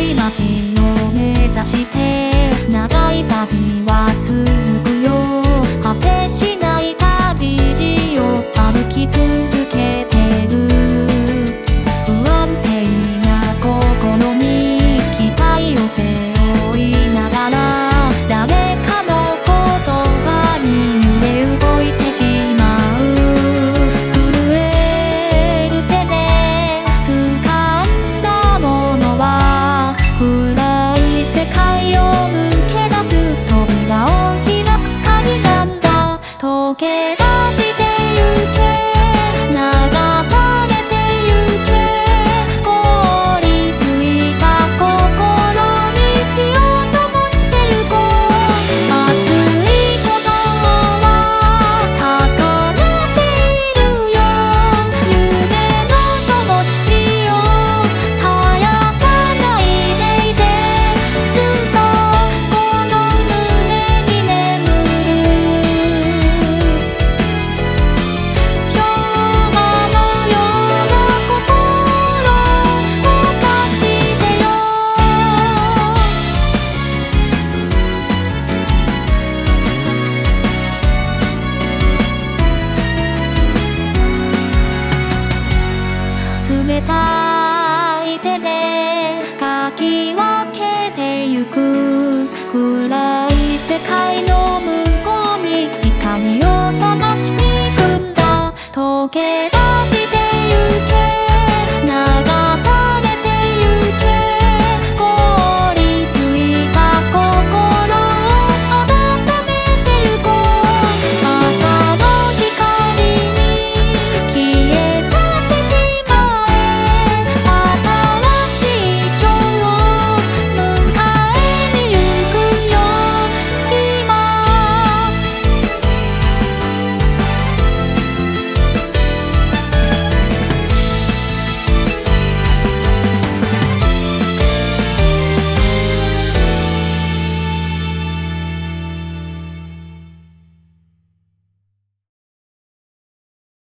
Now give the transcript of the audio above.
い街を目指して長い旅は続くよ。果てしけ出して冷たい手でかき分けてゆく。暗い世界の向こうに光を探しに行くんだ。溶け